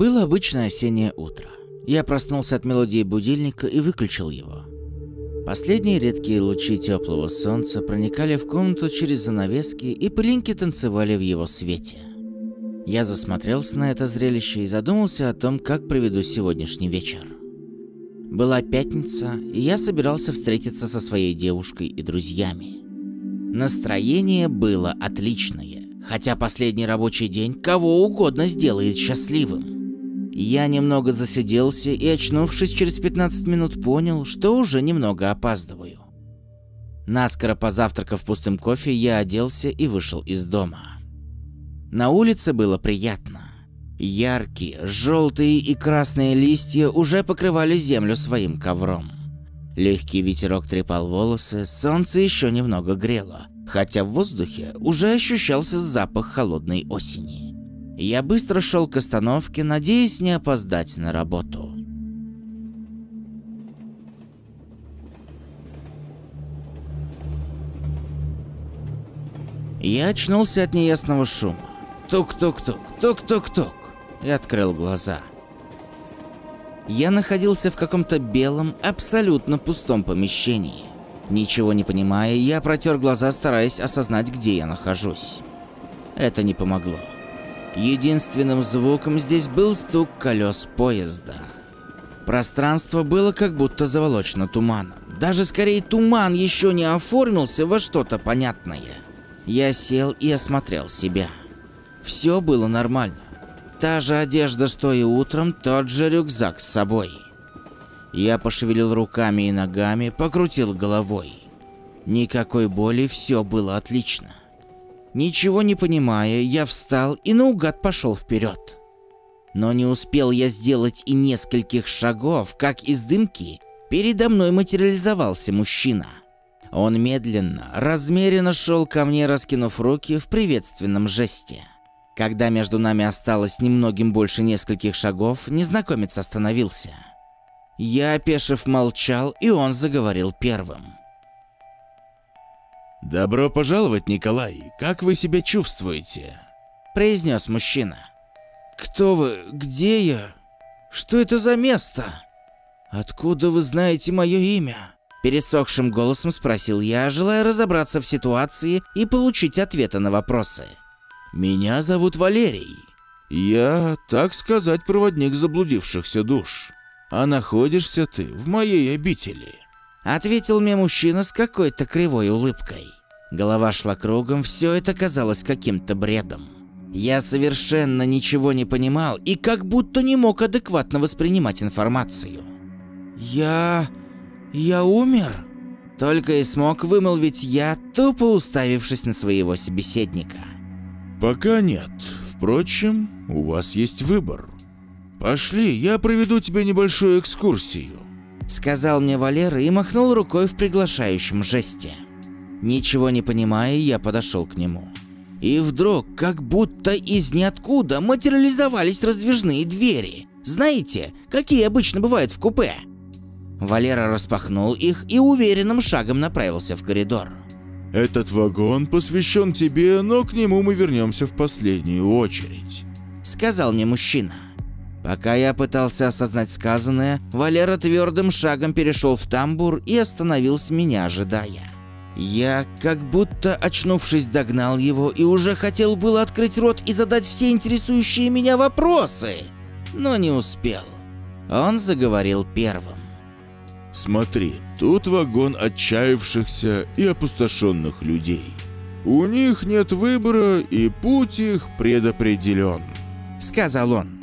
Было обычное осеннее утро. Я проснулся от мелодии будильника и выключил его. Последние редкие лучи теплого солнца проникали в комнату через занавески, и пылинки танцевали в его свете. Я засмотрелся на это зрелище и задумался о том, как проведу сегодняшний вечер. Была пятница, и я собирался встретиться со своей девушкой и друзьями. Настроение было отличное, хотя последний рабочий день кого угодно сделает счастливым. Я немного засиделся и, очнувшись через 15 минут, понял, что уже немного опаздываю. Наскоро позавтракав пустым кофе, я оделся и вышел из дома. На улице было приятно. Яркие, желтые и красные листья уже покрывали землю своим ковром. Легкий ветерок трепал волосы, солнце еще немного грело, хотя в воздухе уже ощущался запах холодной осени. Я быстро шел к остановке, надеясь не опоздать на работу. Я очнулся от неясного шума. Тук-тук-тук, тук-тук-тук и открыл глаза. Я находился в каком-то белом, абсолютно пустом помещении. Ничего не понимая, я протер глаза, стараясь осознать, где я нахожусь. Это не помогло. Единственным звуком здесь был стук колес поезда. Пространство было как будто заволочено туманом. Даже скорее туман еще не оформился во что-то понятное. Я сел и осмотрел себя. Все было нормально. Та же одежда, что и утром, тот же рюкзак с собой. Я пошевелил руками и ногами, покрутил головой. Никакой боли, все было отлично. Ничего не понимая, я встал и наугад пошел вперед. Но не успел я сделать и нескольких шагов, как из дымки передо мной материализовался мужчина. Он медленно, размеренно шел ко мне, раскинув руки в приветственном жесте. Когда между нами осталось немногим больше нескольких шагов, незнакомец остановился. Я, опешив, молчал, и он заговорил первым. «Добро пожаловать, Николай. Как вы себя чувствуете?» произнес мужчина. «Кто вы? Где я? Что это за место? Откуда вы знаете мое имя?» Пересохшим голосом спросил я, желая разобраться в ситуации и получить ответы на вопросы. Меня зовут Валерий. Я, так сказать, проводник заблудившихся душ. А находишься ты в моей обители. Ответил мне мужчина с какой-то кривой улыбкой. Голова шла кругом, все это казалось каким-то бредом. Я совершенно ничего не понимал и как будто не мог адекватно воспринимать информацию. «Я... я умер?» Только и смог вымолвить я, тупо уставившись на своего собеседника. Пока нет. Впрочем, у вас есть выбор. Пошли, я проведу тебе небольшую экскурсию. Сказал мне Валера и махнул рукой в приглашающем жесте. Ничего не понимая, я подошел к нему. И вдруг, как будто из ниоткуда, материализовались раздвижные двери. Знаете, какие обычно бывают в купе? Валера распахнул их и уверенным шагом направился в коридор. Этот вагон посвящен тебе, но к нему мы вернемся в последнюю очередь», — сказал мне мужчина. Пока я пытался осознать сказанное, Валера твердым шагом перешел в тамбур и остановился меня, ожидая. Я, как будто очнувшись, догнал его и уже хотел было открыть рот и задать все интересующие меня вопросы, но не успел. Он заговорил первым. Смотри, тут вагон отчаявшихся и опустошенных людей. У них нет выбора, и путь их предопределен. Сказал он.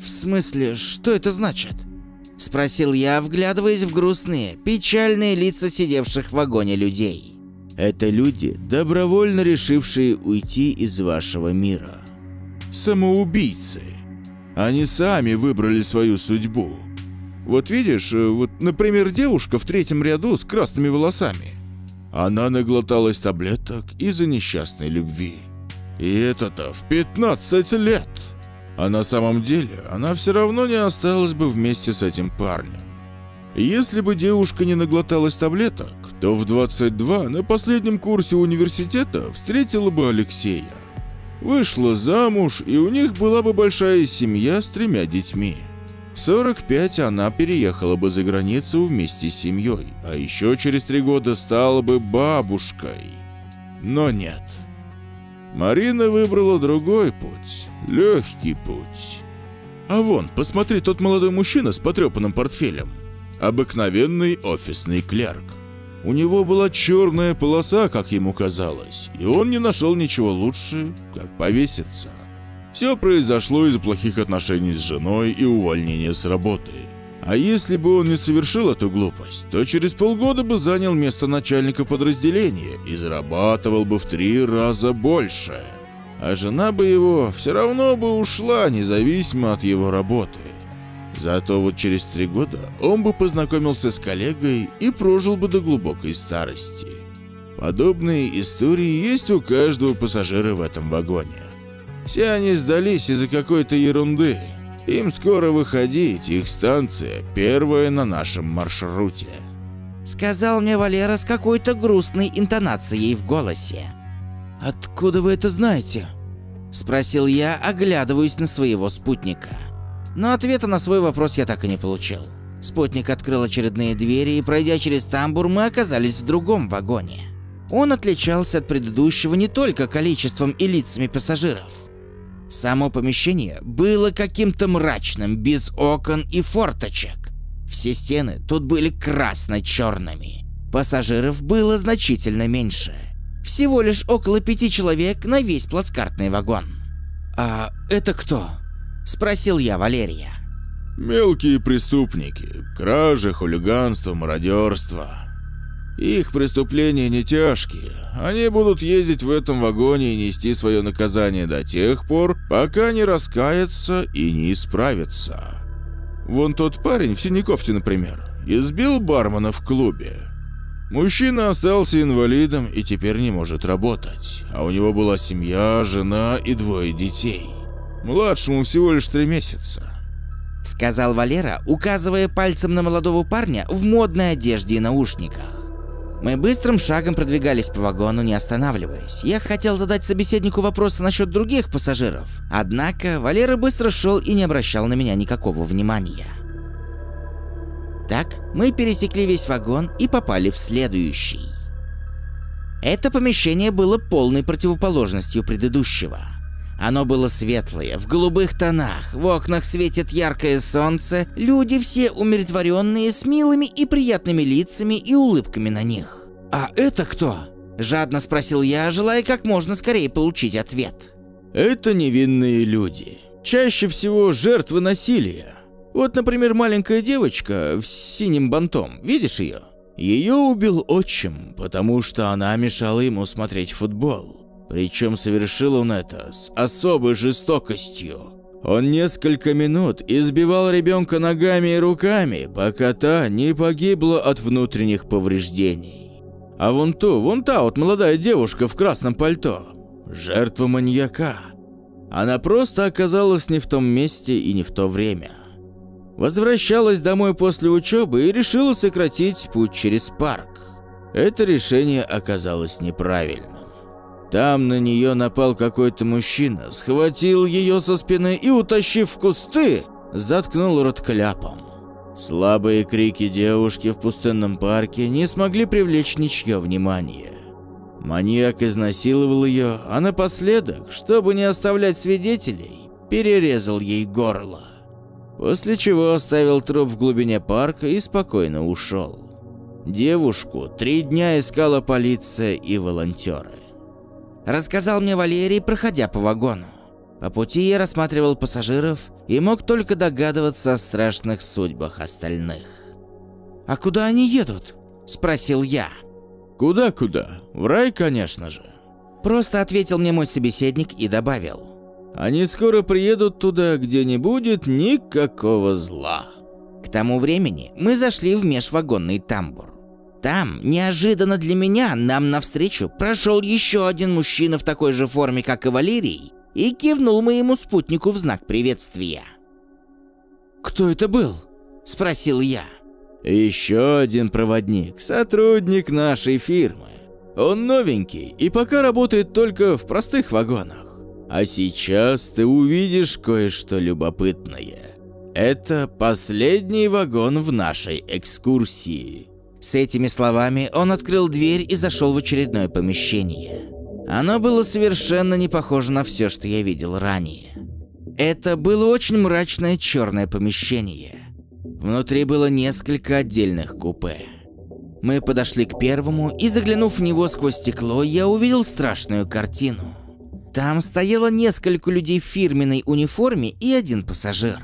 В смысле, что это значит? Спросил я, вглядываясь в грустные, печальные лица сидевших в вагоне людей. Это люди, добровольно решившие уйти из вашего мира. Самоубийцы. Они сами выбрали свою судьбу. Вот видишь, э, вот, например, девушка в третьем ряду с красными волосами. Она наглоталась таблеток из-за несчастной любви. И это-то в 15 лет. А на самом деле она все равно не осталась бы вместе с этим парнем. Если бы девушка не наглоталась таблеток, то в 22 на последнем курсе университета встретила бы Алексея. Вышла замуж, и у них была бы большая семья с тремя детьми. В 45 она переехала бы за границу вместе с семьей, а еще через три года стала бы бабушкой. Но нет. Марина выбрала другой путь, легкий путь. А вон, посмотри, тот молодой мужчина с потрепанным портфелем. Обыкновенный офисный клерк. У него была черная полоса, как ему казалось, и он не нашел ничего лучше, как повеситься. Все произошло из-за плохих отношений с женой и увольнения с работы. А если бы он не совершил эту глупость, то через полгода бы занял место начальника подразделения и зарабатывал бы в три раза больше. А жена бы его все равно бы ушла, независимо от его работы. Зато вот через три года он бы познакомился с коллегой и прожил бы до глубокой старости. Подобные истории есть у каждого пассажира в этом вагоне. Все они сдались из-за какой-то ерунды. Им скоро выходить, их станция первая на нашем маршруте. Сказал мне Валера с какой-то грустной интонацией в голосе. «Откуда вы это знаете?» Спросил я, оглядываясь на своего спутника. Но ответа на свой вопрос я так и не получил. Спутник открыл очередные двери, и пройдя через тамбур, мы оказались в другом вагоне. Он отличался от предыдущего не только количеством и лицами пассажиров. Само помещение было каким-то мрачным, без окон и форточек. Все стены тут были красно-черными. Пассажиров было значительно меньше. Всего лишь около пяти человек на весь плацкартный вагон. «А это кто?» – спросил я Валерия. Мелкие преступники, кражи, хулиганство, мародерство. Их преступления не тяжкие. Они будут ездить в этом вагоне и нести свое наказание до тех пор, пока не раскаются и не исправятся. Вон тот парень в Синякофте, например, избил бармена в клубе. Мужчина остался инвалидом и теперь не может работать, а у него была семья, жена и двое детей. Младшему всего лишь три месяца. Сказал Валера, указывая пальцем на молодого парня в модной одежде и наушниках. Мы быстрым шагом продвигались по вагону, не останавливаясь. Я хотел задать собеседнику вопросы насчет других пассажиров, однако Валера быстро шел и не обращал на меня никакого внимания. Так, мы пересекли весь вагон и попали в следующий. Это помещение было полной противоположностью предыдущего – оно было светлое, в голубых тонах, в окнах светит яркое солнце, люди все умиротворенные, с милыми и приятными лицами и улыбками на них. «А это кто?» – жадно спросил я, желая как можно скорее получить ответ. «Это невинные люди. Чаще всего жертвы насилия. Вот, например, маленькая девочка в синем бантом, видишь ее? Ее убил отчим, потому что она мешала ему смотреть футбол. Причем совершил он это с особой жестокостью. Он несколько минут избивал ребенка ногами и руками, пока та не погибла от внутренних повреждений. А вон то, вон та вот молодая девушка в красном пальто. Жертва маньяка. Она просто оказалась не в том месте и не в то время. Возвращалась домой после учебы и решила сократить путь через парк. Это решение оказалось неправильным. Там на нее напал какой-то мужчина, схватил ее со спины и, утащив в кусты, заткнул рот кляпом. Слабые крики девушки в пустынном парке не смогли привлечь ничье внимание. Маньяк изнасиловал ее, а напоследок, чтобы не оставлять свидетелей, перерезал ей горло. После чего оставил труп в глубине парка и спокойно ушел. Девушку три дня искала полиция и волонтеры. Рассказал мне Валерий, проходя по вагону. По пути я рассматривал пассажиров и мог только догадываться о страшных судьбах остальных. «А куда они едут?» – спросил я. «Куда-куда? В рай, конечно же». Просто ответил мне мой собеседник и добавил. «Они скоро приедут туда, где не будет никакого зла». К тому времени мы зашли в межвагонный тамбур. Там, неожиданно для меня, нам навстречу прошел еще один мужчина в такой же форме, как и Валерий, и кивнул моему спутнику в знак приветствия. «Кто это был?» – спросил я. «Еще один проводник, сотрудник нашей фирмы. Он новенький и пока работает только в простых вагонах. А сейчас ты увидишь кое-что любопытное. Это последний вагон в нашей экскурсии. С этими словами он открыл дверь и зашел в очередное помещение. Оно было совершенно не похоже на все, что я видел ранее. Это было очень мрачное черное помещение. Внутри было несколько отдельных купе. Мы подошли к первому, и заглянув в него сквозь стекло, я увидел страшную картину. Там стояло несколько людей в фирменной униформе и один пассажир.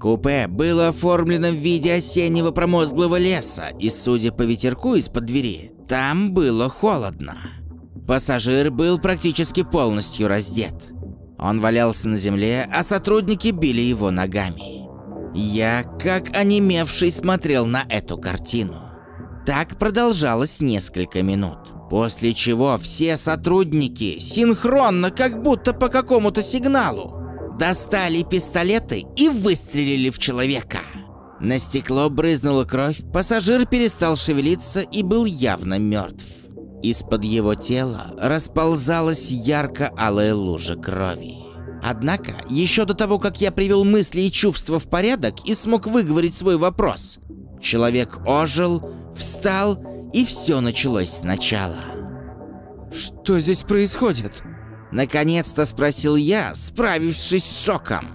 Купе было оформлено в виде осеннего промозглого леса, и судя по ветерку из-под двери, там было холодно. Пассажир был практически полностью раздет. Он валялся на земле, а сотрудники били его ногами. Я, как онемевший, смотрел на эту картину. Так продолжалось несколько минут. После чего все сотрудники синхронно, как будто по какому-то сигналу, достали пистолеты и выстрелили в человека. На стекло брызнула кровь, пассажир перестал шевелиться и был явно мертв. Из-под его тела расползалась ярко-алая лужа крови. Однако, еще до того, как я привел мысли и чувства в порядок и смог выговорить свой вопрос, человек ожил, встал и все началось сначала. «Что здесь происходит?» Наконец-то спросил я, справившись с шоком.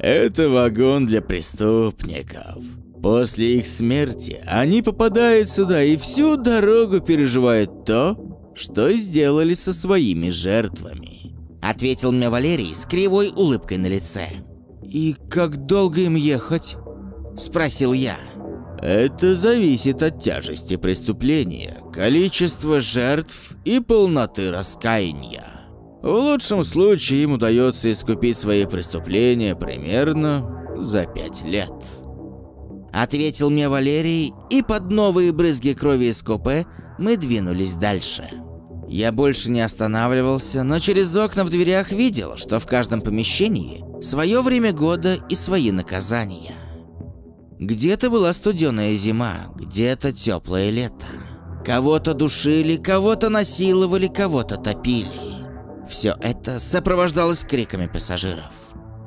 Это вагон для преступников. После их смерти они попадают сюда и всю дорогу переживают то, что сделали со своими жертвами. Ответил мне Валерий с кривой улыбкой на лице. «И как долго им ехать?» Спросил я. Это зависит от тяжести преступления, количества жертв и полноты раскаяния. В лучшем случае им удается искупить свои преступления примерно за пять лет. Ответил мне Валерий, и под новые брызги крови из купе мы двинулись дальше. Я больше не останавливался, но через окна в дверях видел, что в каждом помещении свое время года и свои наказания. Где-то была студеная зима, где-то теплое лето. Кого-то душили, кого-то насиловали, кого-то топили. Все это сопровождалось криками пассажиров.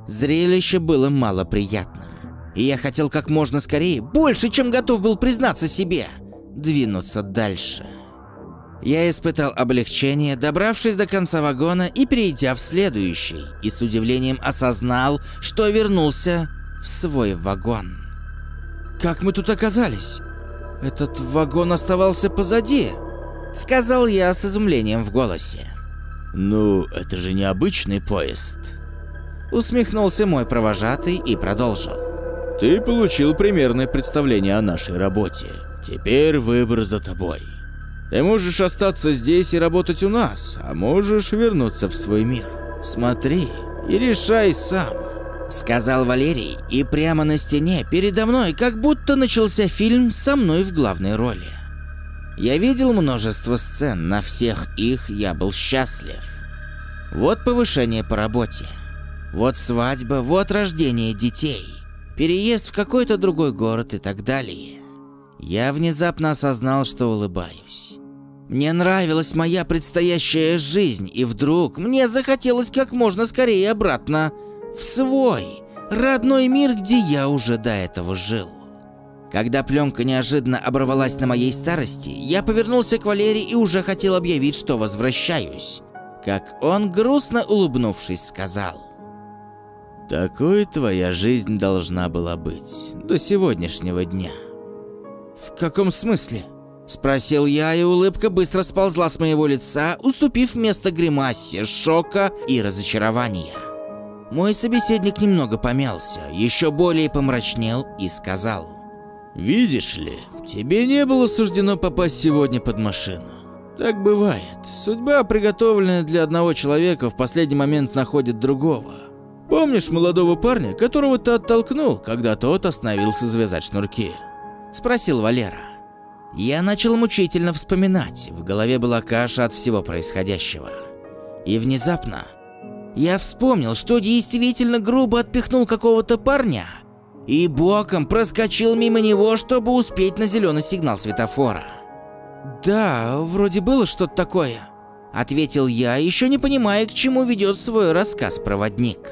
Зрелище было малоприятным. И я хотел как можно скорее, больше, чем готов был признаться себе, двинуться дальше. Я испытал облегчение, добравшись до конца вагона и перейдя в следующий, и с удивлением осознал, что вернулся в свой вагон. Как мы тут оказались? Этот вагон оставался позади, сказал я с изумлением в голосе. Ну, это же необычный поезд. Усмехнулся мой провожатый и продолжил. Ты получил примерное представление о нашей работе. Теперь выбор за тобой. Ты можешь остаться здесь и работать у нас, а можешь вернуться в свой мир. Смотри и решай сам. Сказал Валерий, и прямо на стене передо мной как будто начался фильм со мной в главной роли. Я видел множество сцен, на всех их я был счастлив. Вот повышение по работе, вот свадьба, вот рождение детей, переезд в какой-то другой город и так далее. Я внезапно осознал, что улыбаюсь. Мне нравилась моя предстоящая жизнь, и вдруг мне захотелось как можно скорее обратно в свой родной мир, где я уже до этого жил. Когда пленка неожиданно оборвалась на моей старости, я повернулся к Валерии и уже хотел объявить, что возвращаюсь. Как он, грустно улыбнувшись, сказал. «Такой твоя жизнь должна была быть до сегодняшнего дня». «В каком смысле?» Спросил я, и улыбка быстро сползла с моего лица, уступив место гримасе, шока и разочарования. Мой собеседник немного помялся, еще более помрачнел и сказал. Видишь ли, тебе не было суждено попасть сегодня под машину. Так бывает. Судьба, приготовленная для одного человека, в последний момент находит другого. Помнишь молодого парня, которого ты оттолкнул, когда тот остановился завязать шнурки? Спросил Валера. Я начал мучительно вспоминать, в голове была каша от всего происходящего. И внезапно я вспомнил, что действительно грубо отпихнул какого-то парня – и боком проскочил мимо него, чтобы успеть на зеленый сигнал светофора. Да, вроде было что-то такое. Ответил я, еще не понимая, к чему ведет свой рассказ проводник.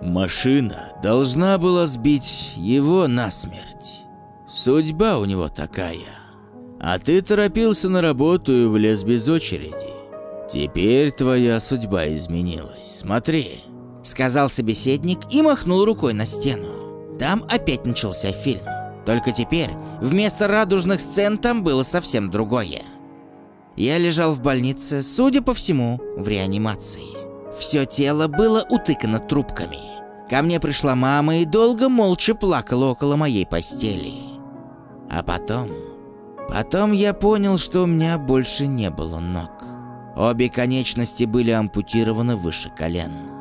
Машина должна была сбить его насмерть. Судьба у него такая. А ты торопился на работу и влез без очереди. Теперь твоя судьба изменилась. Смотри. Сказал собеседник и махнул рукой на стену. Там опять начался фильм. Только теперь вместо радужных сцен там было совсем другое. Я лежал в больнице, судя по всему, в реанимации. Все тело было утыкано трубками. Ко мне пришла мама и долго молча плакала около моей постели. А потом... Потом я понял, что у меня больше не было ног. Обе конечности были ампутированы выше колен.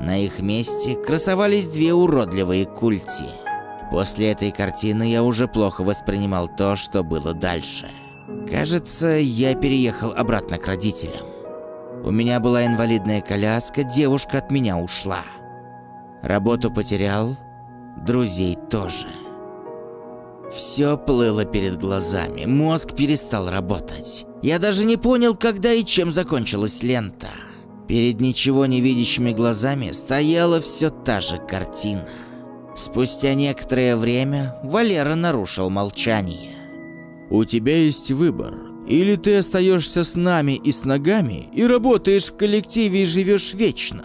На их месте красовались две уродливые культи – После этой картины я уже плохо воспринимал то, что было дальше. Кажется, я переехал обратно к родителям. У меня была инвалидная коляска, девушка от меня ушла. Работу потерял, друзей тоже. Все плыло перед глазами, мозг перестал работать. Я даже не понял, когда и чем закончилась лента. Перед ничего не видящими глазами стояла все та же картина. Спустя некоторое время Валера нарушил молчание. «У тебя есть выбор. Или ты остаешься с нами и с ногами и работаешь в коллективе и живешь вечно.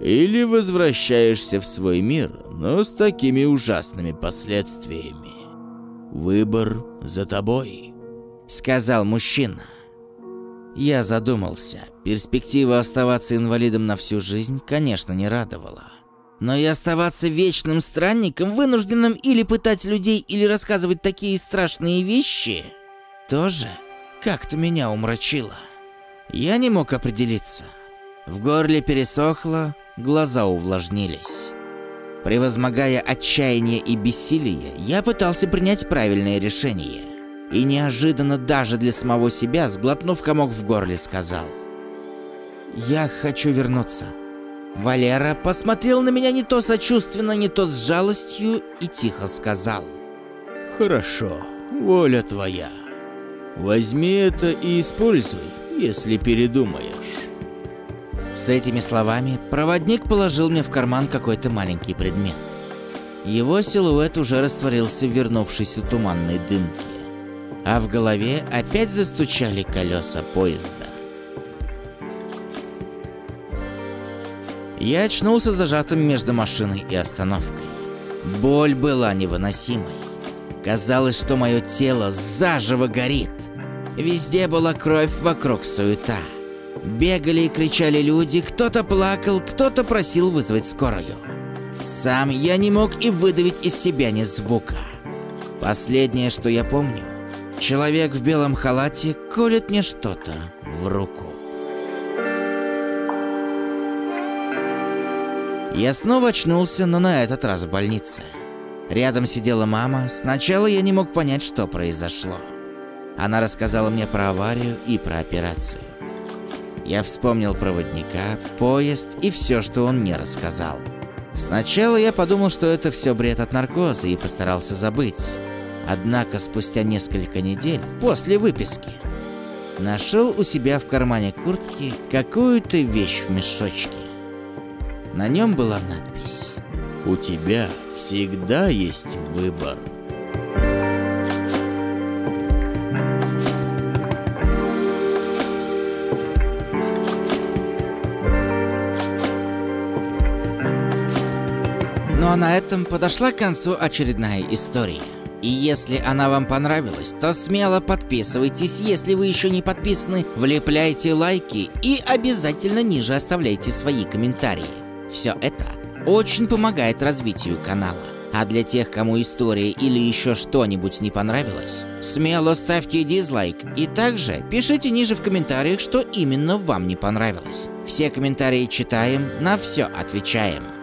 Или возвращаешься в свой мир, но с такими ужасными последствиями. Выбор за тобой», — сказал мужчина. Я задумался. Перспектива оставаться инвалидом на всю жизнь, конечно, не радовала. Но и оставаться вечным странником, вынужденным или пытать людей, или рассказывать такие страшные вещи, тоже как-то меня умрачило. Я не мог определиться. В горле пересохло, глаза увлажнились. Превозмогая отчаяние и бессилие, я пытался принять правильное решение. И неожиданно даже для самого себя, сглотнув комок в горле, сказал. «Я хочу вернуться». Валера посмотрел на меня не то сочувственно, не то с жалостью и тихо сказал. «Хорошо, воля твоя. Возьми это и используй, если передумаешь». С этими словами проводник положил мне в карман какой-то маленький предмет. Его силуэт уже растворился в вернувшейся туманной дымке, а в голове опять застучали колеса поезда. Я очнулся зажатым между машиной и остановкой. Боль была невыносимой. Казалось, что мое тело заживо горит. Везде была кровь, вокруг суета. Бегали и кричали люди, кто-то плакал, кто-то просил вызвать скорую. Сам я не мог и выдавить из себя ни звука. Последнее, что я помню, человек в белом халате колет мне что-то в руку. Я снова очнулся, но на этот раз в больнице. Рядом сидела мама. Сначала я не мог понять, что произошло. Она рассказала мне про аварию и про операцию. Я вспомнил проводника, поезд и все, что он мне рассказал. Сначала я подумал, что это все бред от наркоза и постарался забыть. Однако спустя несколько недель, после выписки, нашел у себя в кармане куртки какую-то вещь в мешочке. На нем была надпись «У тебя всегда есть выбор». Ну а на этом подошла к концу очередная история. И если она вам понравилась, то смело подписывайтесь, если вы еще не подписаны, влепляйте лайки и обязательно ниже оставляйте свои комментарии. Все это очень помогает развитию канала. А для тех, кому история или еще что-нибудь не понравилось, смело ставьте дизлайк и также пишите ниже в комментариях, что именно вам не понравилось. Все комментарии читаем, на все отвечаем.